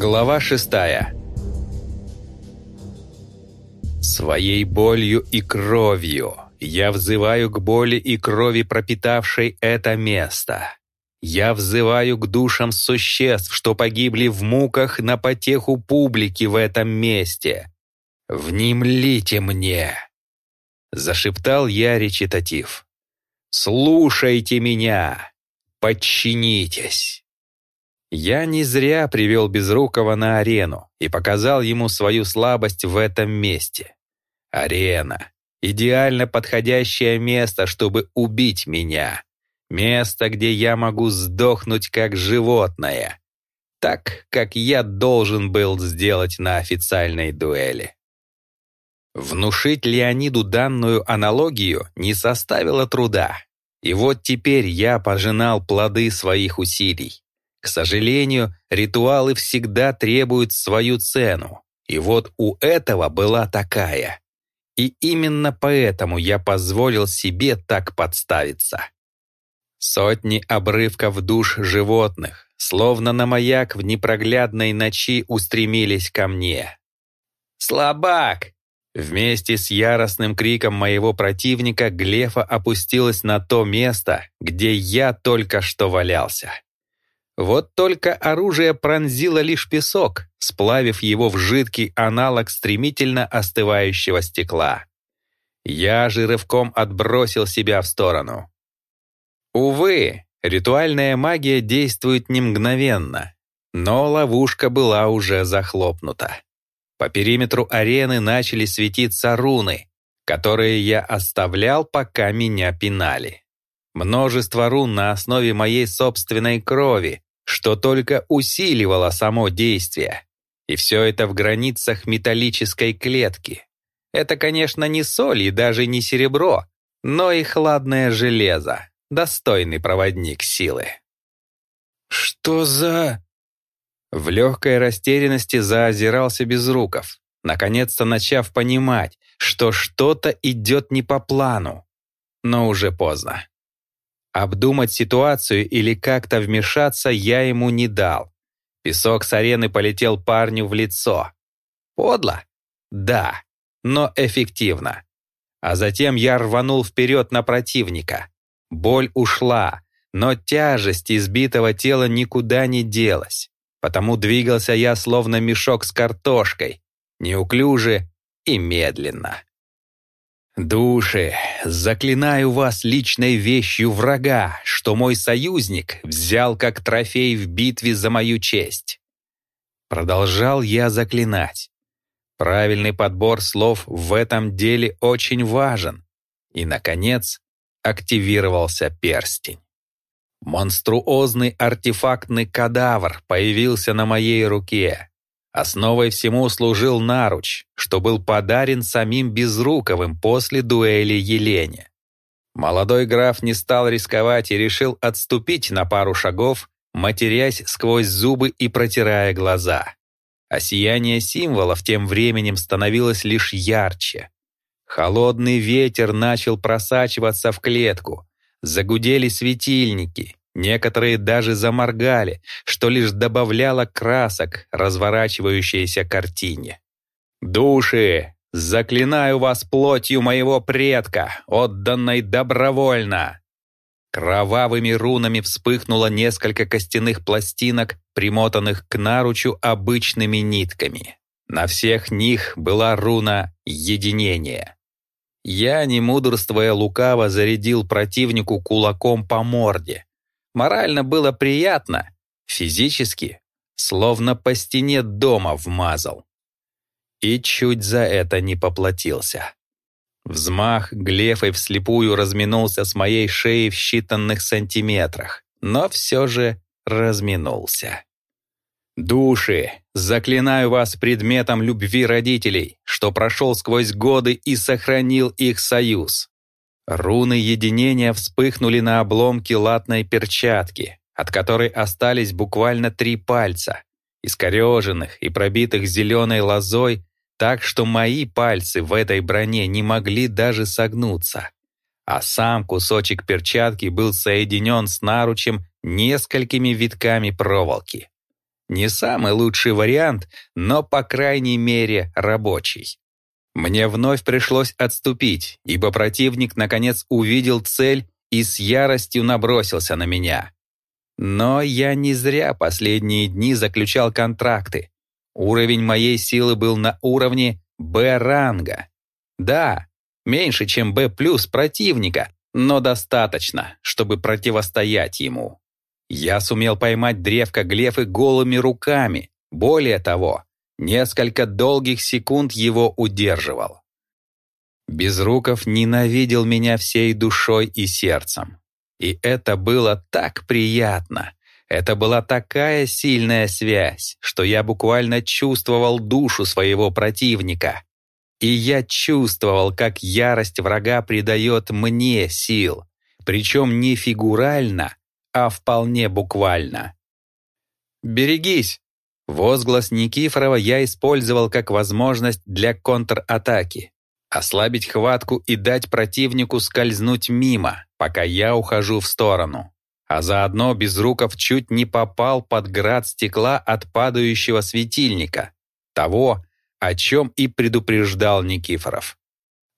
Глава шестая Своей болью и кровью я взываю к боли и крови, пропитавшей это место. Я взываю к душам существ, что погибли в муках на потеху публики в этом месте. «Внемлите мне!» Зашептал я речитатив. «Слушайте меня! Подчинитесь!» Я не зря привел Безрукова на арену и показал ему свою слабость в этом месте. Арена — идеально подходящее место, чтобы убить меня. Место, где я могу сдохнуть как животное. Так, как я должен был сделать на официальной дуэли. Внушить Леониду данную аналогию не составило труда. И вот теперь я пожинал плоды своих усилий. К сожалению, ритуалы всегда требуют свою цену. И вот у этого была такая. И именно поэтому я позволил себе так подставиться. Сотни обрывков душ животных, словно на маяк в непроглядной ночи устремились ко мне. «Слабак!» Вместе с яростным криком моего противника Глефа опустилась на то место, где я только что валялся. Вот только оружие пронзило лишь песок, сплавив его в жидкий аналог стремительно остывающего стекла. Я же рывком отбросил себя в сторону. Увы, ритуальная магия действует не мгновенно, но ловушка была уже захлопнута. По периметру арены начали светиться руны, которые я оставлял, пока меня пинали. Множество рун на основе моей собственной крови, что только усиливало само действие. И все это в границах металлической клетки. Это, конечно, не соль и даже не серебро, но и хладное железо, достойный проводник силы. «Что за...» В легкой растерянности заозирался Безруков, наконец-то начав понимать, что что-то идет не по плану. Но уже поздно. Обдумать ситуацию или как-то вмешаться я ему не дал. Песок с арены полетел парню в лицо. Подло? Да, но эффективно. А затем я рванул вперед на противника. Боль ушла, но тяжесть избитого тела никуда не делась. Потому двигался я словно мешок с картошкой, неуклюже и медленно. «Души, заклинаю вас личной вещью врага, что мой союзник взял как трофей в битве за мою честь». Продолжал я заклинать. Правильный подбор слов в этом деле очень важен. И, наконец, активировался перстень. Монструозный артефактный кадавр появился на моей руке. Основой всему служил наруч, что был подарен самим Безруковым после дуэли Елене. Молодой граф не стал рисковать и решил отступить на пару шагов, матерясь сквозь зубы и протирая глаза. А сияние символов тем временем становилось лишь ярче. Холодный ветер начал просачиваться в клетку, Загудели светильники, некоторые даже заморгали, что лишь добавляло красок разворачивающейся картине. «Души, заклинаю вас плотью моего предка, отданной добровольно!» Кровавыми рунами вспыхнуло несколько костяных пластинок, примотанных к наручу обычными нитками. На всех них была руна «Единение». Я, не мудрствуя лукаво, зарядил противнику кулаком по морде. Морально было приятно, физически, словно по стене дома вмазал. И чуть за это не поплатился. Взмах глефой вслепую разминулся с моей шеей в считанных сантиметрах, но все же разминулся. Души, заклинаю вас предметом любви родителей, что прошел сквозь годы и сохранил их союз. Руны единения вспыхнули на обломке латной перчатки, от которой остались буквально три пальца, искореженных и пробитых зеленой лозой, так что мои пальцы в этой броне не могли даже согнуться. А сам кусочек перчатки был соединен с наручем несколькими витками проволоки. Не самый лучший вариант, но, по крайней мере, рабочий. Мне вновь пришлось отступить, ибо противник наконец увидел цель и с яростью набросился на меня. Но я не зря последние дни заключал контракты. Уровень моей силы был на уровне Б-ранга. Да, меньше, чем Б плюс противника, но достаточно, чтобы противостоять ему. Я сумел поймать древко глефы голыми руками. Более того, несколько долгих секунд его удерживал. Безруков ненавидел меня всей душой и сердцем. И это было так приятно. Это была такая сильная связь, что я буквально чувствовал душу своего противника. И я чувствовал, как ярость врага придает мне сил, причем не фигурально, а вполне буквально. «Берегись!» Возглас Никифорова я использовал как возможность для контратаки. Ослабить хватку и дать противнику скользнуть мимо, пока я ухожу в сторону. А заодно Безруков чуть не попал под град стекла от падающего светильника. Того, о чем и предупреждал Никифоров.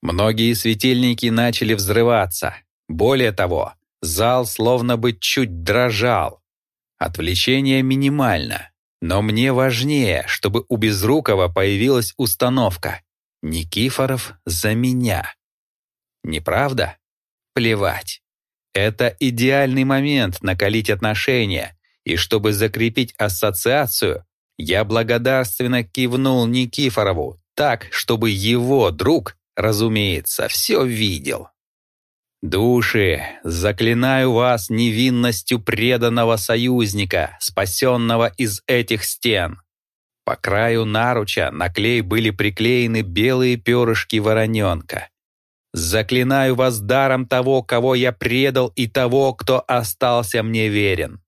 Многие светильники начали взрываться. Более того, Зал словно бы чуть дрожал. Отвлечение минимально, но мне важнее, чтобы у Безрукова появилась установка. Никифоров за меня. Неправда? Плевать. Это идеальный момент накалить отношения, и чтобы закрепить ассоциацию, я благодарственно кивнул Никифорову так, чтобы его друг, разумеется, все видел. Души, заклинаю вас невинностью преданного союзника, спасенного из этих стен. По краю наруча на клей были приклеены белые перышки вороненка. Заклинаю вас даром того, кого я предал, и того, кто остался мне верен.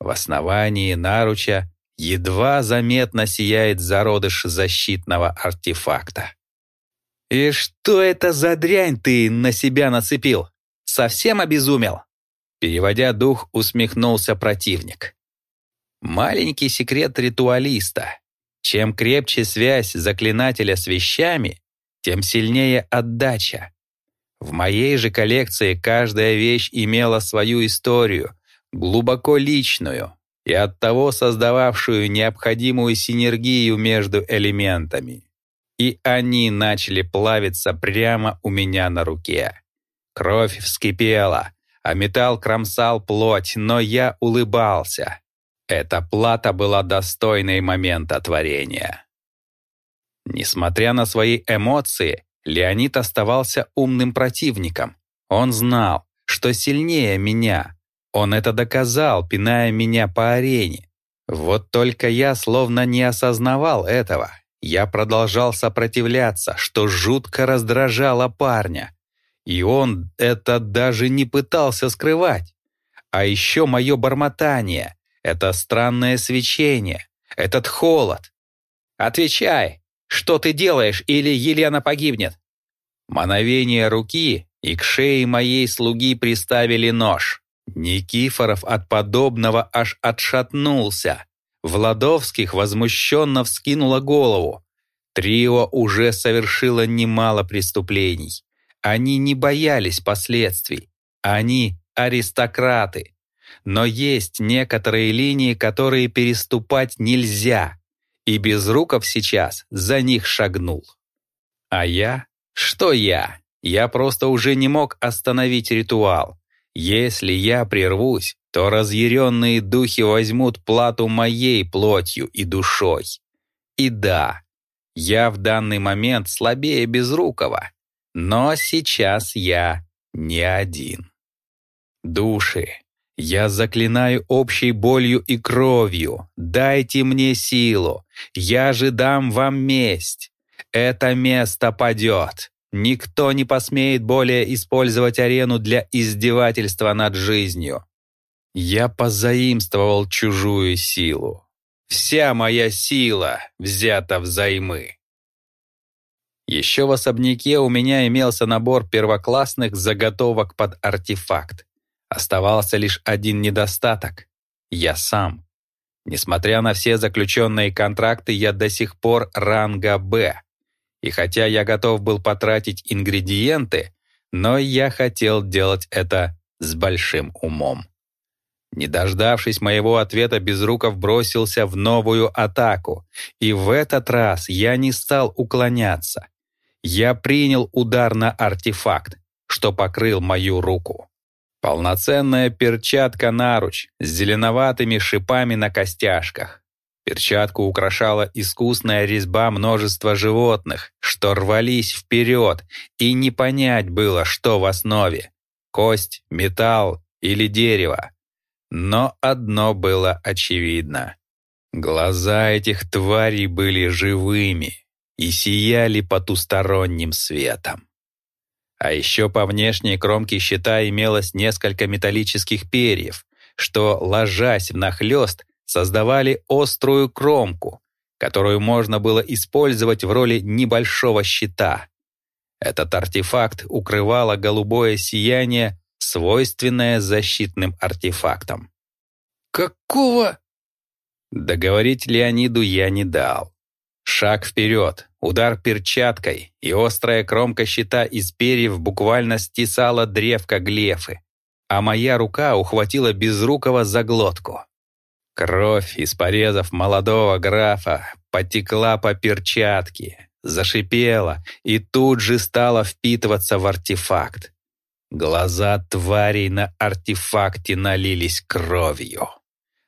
В основании наруча едва заметно сияет зародыш защитного артефакта. «И что это за дрянь ты на себя нацепил? Совсем обезумел?» Переводя дух, усмехнулся противник. Маленький секрет ритуалиста. Чем крепче связь заклинателя с вещами, тем сильнее отдача. В моей же коллекции каждая вещь имела свою историю, глубоко личную и оттого создававшую необходимую синергию между элементами и они начали плавиться прямо у меня на руке. Кровь вскипела, а металл кромсал плоть, но я улыбался. Эта плата была достойной момента творения. Несмотря на свои эмоции, Леонид оставался умным противником. Он знал, что сильнее меня. Он это доказал, пиная меня по арене. Вот только я словно не осознавал этого я продолжал сопротивляться, что жутко раздражало парня. И он это даже не пытался скрывать. А еще мое бормотание, это странное свечение, этот холод. «Отвечай, что ты делаешь, или Елена погибнет?» Мановение руки, и к шее моей слуги приставили нож. Никифоров от подобного аж отшатнулся. Владовских возмущенно вскинула голову. Трио уже совершило немало преступлений. Они не боялись последствий. Они аристократы. Но есть некоторые линии, которые переступать нельзя. И Безруков сейчас за них шагнул. А я? Что я? Я просто уже не мог остановить ритуал. Если я прервусь, то разъяренные духи возьмут плату моей плотью и душой. И да, я в данный момент слабее Безрукова, но сейчас я не один. Души, я заклинаю общей болью и кровью, дайте мне силу, я же дам вам месть. Это место падет. Никто не посмеет более использовать арену для издевательства над жизнью. Я позаимствовал чужую силу. Вся моя сила взята взаймы. Еще в особняке у меня имелся набор первоклассных заготовок под артефакт. Оставался лишь один недостаток — я сам. Несмотря на все заключенные контракты, я до сих пор ранга «Б». И хотя я готов был потратить ингредиенты, но я хотел делать это с большим умом. Не дождавшись моего ответа, Безруков бросился в новую атаку, и в этот раз я не стал уклоняться. Я принял удар на артефакт, что покрыл мою руку. Полноценная перчатка-наруч с зеленоватыми шипами на костяшках. Перчатку украшала искусная резьба множества животных, что рвались вперед, и не понять было, что в основе — кость, металл или дерево. Но одно было очевидно. Глаза этих тварей были живыми и сияли потусторонним светом. А еще по внешней кромке щита имелось несколько металлических перьев, что, ложась внахлёст, создавали острую кромку, которую можно было использовать в роли небольшого щита. Этот артефакт укрывало голубое сияние свойственное защитным артефактам. «Какого?» Договорить Леониду я не дал. Шаг вперед, удар перчаткой, и острая кромка щита из перьев буквально стесала древко глефы, а моя рука ухватила Безрукова за глотку. Кровь из порезов молодого графа потекла по перчатке, зашипела и тут же стала впитываться в артефакт. Глаза тварей на артефакте налились кровью.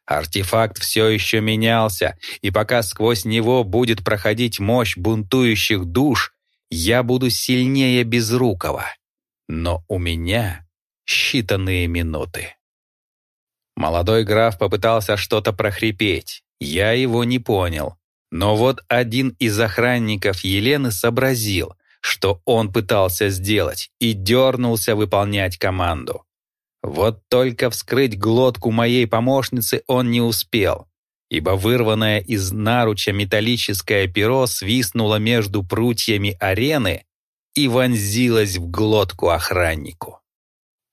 Артефакт все еще менялся, и пока сквозь него будет проходить мощь бунтующих душ, я буду сильнее Безрукова. Но у меня считанные минуты. Молодой граф попытался что-то прохрипеть. Я его не понял. Но вот один из охранников Елены сообразил, что он пытался сделать, и дернулся выполнять команду. Вот только вскрыть глотку моей помощницы он не успел, ибо вырванное из наруча металлическое перо свистнуло между прутьями арены и вонзилось в глотку охраннику.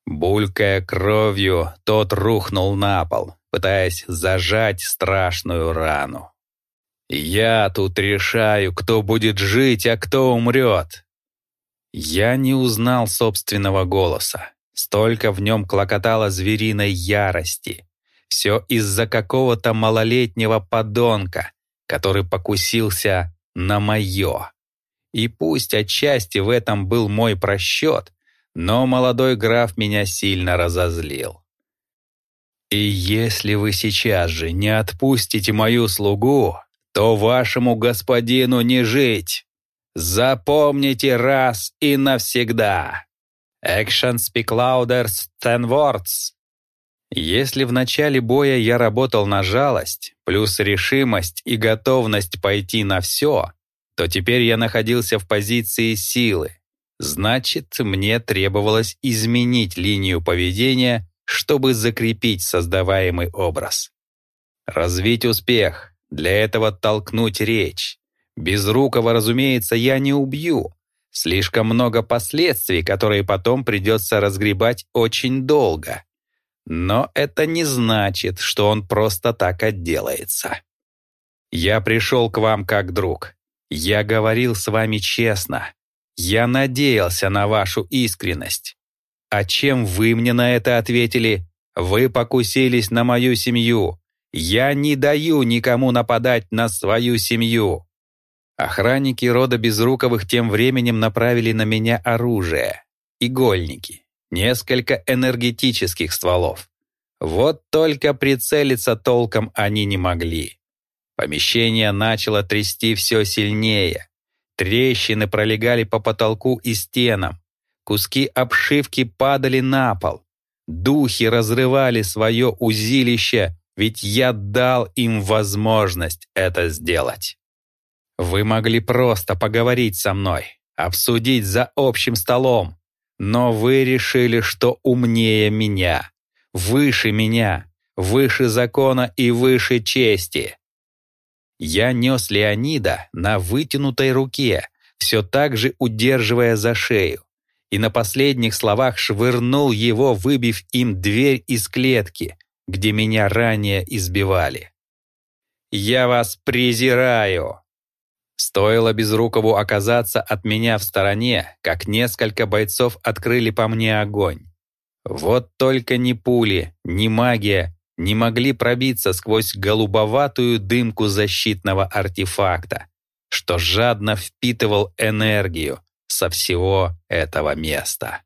Булькая кровью, тот рухнул на пол, пытаясь зажать страшную рану. Я тут решаю, кто будет жить, а кто умрет. Я не узнал собственного голоса. Столько в нем клокотало звериной ярости. Все из-за какого-то малолетнего подонка, который покусился на мое. И пусть отчасти в этом был мой просчет, но молодой граф меня сильно разозлил. И если вы сейчас же не отпустите мою слугу, то вашему господину не жить. Запомните раз и навсегда. Action speak louder than words. Если в начале боя я работал на жалость, плюс решимость и готовность пойти на все, то теперь я находился в позиции силы. Значит, мне требовалось изменить линию поведения, чтобы закрепить создаваемый образ. Развить успех, для этого толкнуть речь. Безрукого, разумеется, я не убью. Слишком много последствий, которые потом придется разгребать очень долго. Но это не значит, что он просто так отделается. Я пришел к вам как друг. Я говорил с вами честно. Я надеялся на вашу искренность. А чем вы мне на это ответили? Вы покусились на мою семью, я не даю никому нападать на свою семью. Охранники рода Безруковых тем временем направили на меня оружие. Игольники. Несколько энергетических стволов. Вот только прицелиться толком они не могли. Помещение начало трясти все сильнее. Трещины пролегали по потолку и стенам. Куски обшивки падали на пол. Духи разрывали свое узилище, ведь я дал им возможность это сделать. Вы могли просто поговорить со мной, обсудить за общим столом, но вы решили, что умнее меня, выше меня, выше закона и выше чести. Я нес Леонида на вытянутой руке, все так же удерживая за шею, и на последних словах швырнул его, выбив им дверь из клетки, где меня ранее избивали. Я вас презираю!» Стоило Безрукову оказаться от меня в стороне, как несколько бойцов открыли по мне огонь. Вот только ни пули, ни магия не могли пробиться сквозь голубоватую дымку защитного артефакта, что жадно впитывал энергию со всего этого места.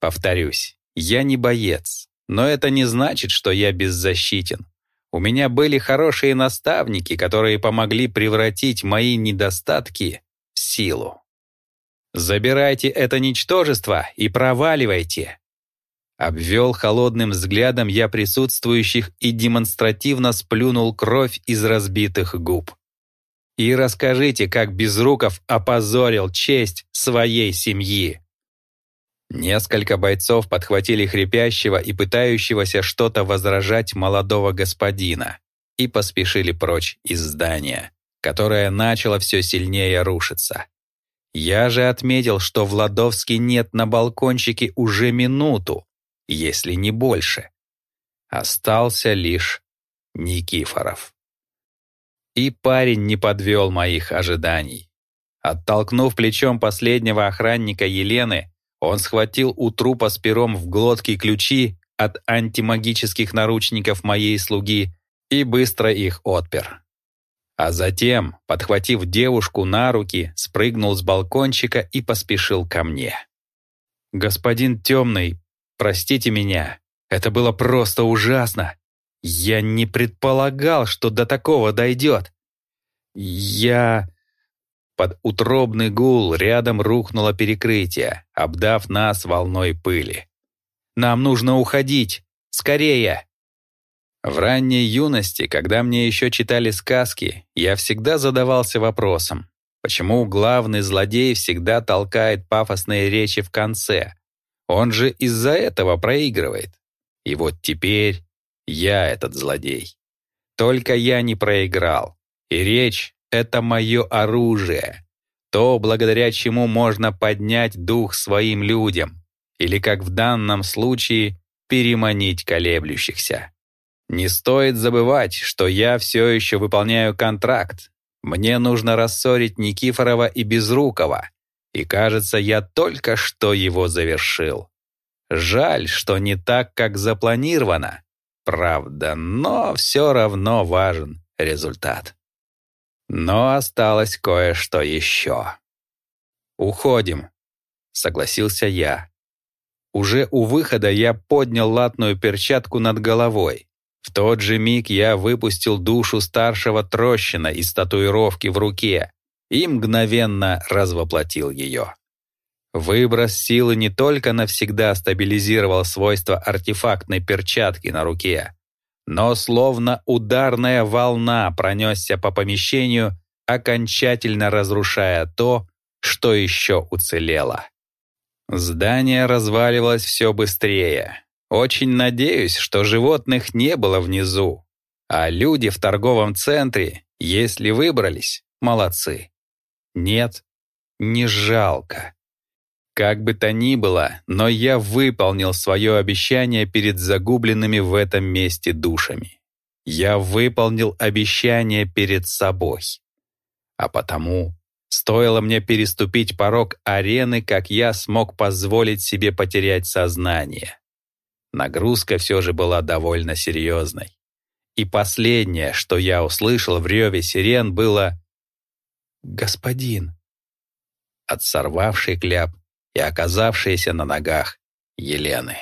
Повторюсь, я не боец, но это не значит, что я беззащитен. У меня были хорошие наставники, которые помогли превратить мои недостатки в силу. Забирайте это ничтожество и проваливайте. Обвел холодным взглядом я присутствующих и демонстративно сплюнул кровь из разбитых губ. И расскажите, как Безруков опозорил честь своей семьи. Несколько бойцов подхватили хрипящего и пытающегося что-то возражать молодого господина и поспешили прочь из здания, которое начало все сильнее рушиться. Я же отметил, что Владовский нет на балкончике уже минуту, если не больше. Остался лишь Никифоров. И парень не подвел моих ожиданий. Оттолкнув плечом последнего охранника Елены, он схватил у трупа с пером в глотке ключи от антимагических наручников моей слуги и быстро их отпер. А затем, подхватив девушку на руки, спрыгнул с балкончика и поспешил ко мне. «Господин Темный, простите меня, это было просто ужасно. Я не предполагал, что до такого дойдет. Я...» Под утробный гул рядом рухнуло перекрытие, обдав нас волной пыли. «Нам нужно уходить! Скорее!» В ранней юности, когда мне еще читали сказки, я всегда задавался вопросом, почему главный злодей всегда толкает пафосные речи в конце? Он же из-за этого проигрывает. И вот теперь я этот злодей. Только я не проиграл. И речь это мое оружие, то, благодаря чему можно поднять дух своим людям, или, как в данном случае, переманить колеблющихся. Не стоит забывать, что я все еще выполняю контракт. Мне нужно рассорить Никифорова и Безрукова, и, кажется, я только что его завершил. Жаль, что не так, как запланировано, правда, но все равно важен результат. Но осталось кое-что еще. «Уходим», — согласился я. Уже у выхода я поднял латную перчатку над головой. В тот же миг я выпустил душу старшего трощина из татуировки в руке и мгновенно развоплотил ее. Выброс силы не только навсегда стабилизировал свойства артефактной перчатки на руке, но словно ударная волна пронесся по помещению, окончательно разрушая то, что еще уцелело. Здание разваливалось все быстрее. Очень надеюсь, что животных не было внизу, а люди в торговом центре, если выбрались, молодцы. Нет, не жалко. Как бы то ни было, но я выполнил свое обещание перед загубленными в этом месте душами. Я выполнил обещание перед собой. А потому, стоило мне переступить порог арены, как я смог позволить себе потерять сознание. Нагрузка все же была довольно серьезной. И последнее, что я услышал в реве сирен, было «Господин». От сорвавший кляп и оказавшиеся на ногах Елены.